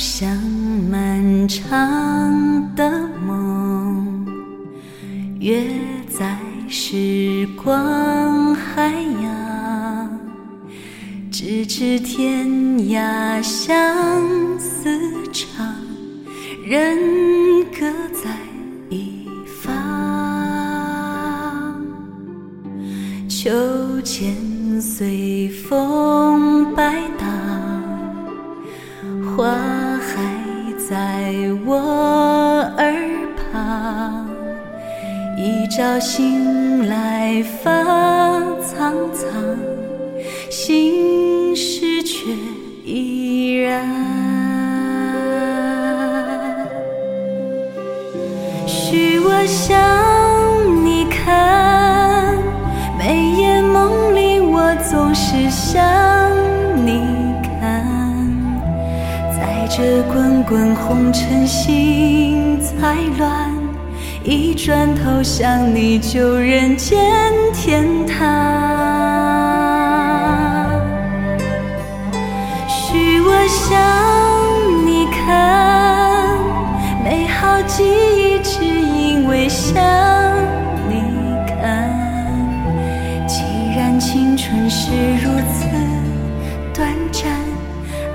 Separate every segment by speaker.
Speaker 1: 像漫长的梦，约在时光海洋，咫尺天涯相思长，人各在一方。秋千随风摆荡，花在我耳旁。一朝醒来发苍苍，心事却依然。滚滚红尘心在乱，一转头想你就人间天堂。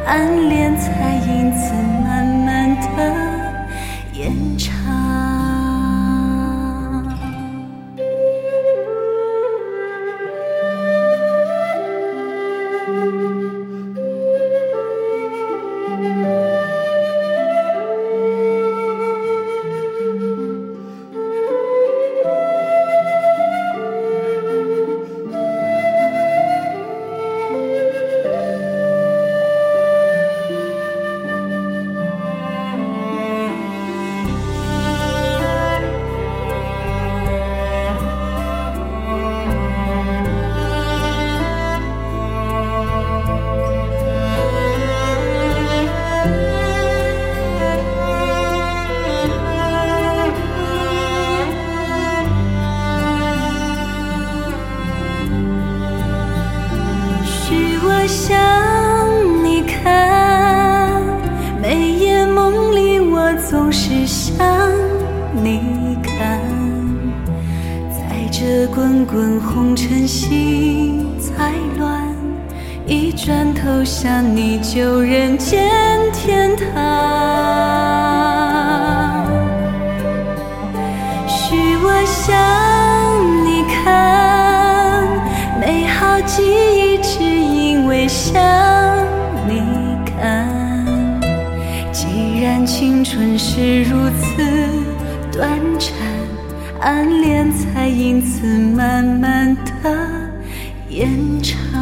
Speaker 1: 暗恋才因此我向你看，每夜梦里我总是向你看。在这滚滚红尘心才乱，一转头想你就人间天是如此短暂，暗恋才因此慢慢的延长。